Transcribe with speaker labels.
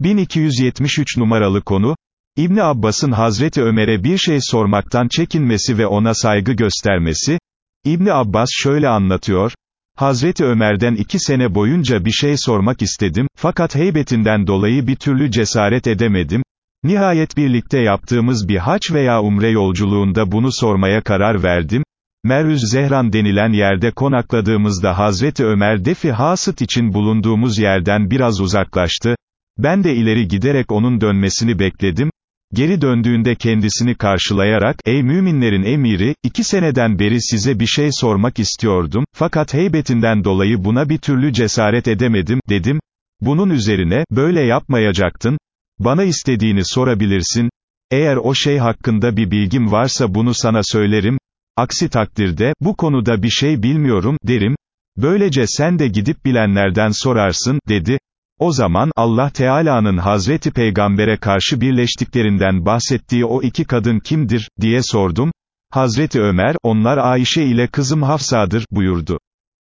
Speaker 1: 1273 numaralı konu, İbni Abbas'ın Hazreti Ömer'e bir şey sormaktan çekinmesi ve ona saygı göstermesi, İbni Abbas şöyle anlatıyor, Hazreti Ömer'den iki sene boyunca bir şey sormak istedim, fakat heybetinden dolayı bir türlü cesaret edemedim, nihayet birlikte yaptığımız bir haç veya umre yolculuğunda bunu sormaya karar verdim, Merüz Zehran denilen yerde konakladığımızda Hazreti Ömer defi hasıt için bulunduğumuz yerden biraz uzaklaştı, ben de ileri giderek onun dönmesini bekledim, geri döndüğünde kendisini karşılayarak, ey müminlerin emiri, iki seneden beri size bir şey sormak istiyordum, fakat heybetinden dolayı buna bir türlü cesaret edemedim, dedim, bunun üzerine, böyle yapmayacaktın, bana istediğini sorabilirsin, eğer o şey hakkında bir bilgim varsa bunu sana söylerim, aksi takdirde, bu konuda bir şey bilmiyorum, derim, böylece sen de gidip bilenlerden sorarsın, dedi, o zaman, Allah Teala'nın Hazreti Peygamber'e karşı birleştiklerinden bahsettiği o iki kadın kimdir, diye sordum, Hazreti Ömer, onlar Ayşe ile kızım Hafsa'dır, buyurdu.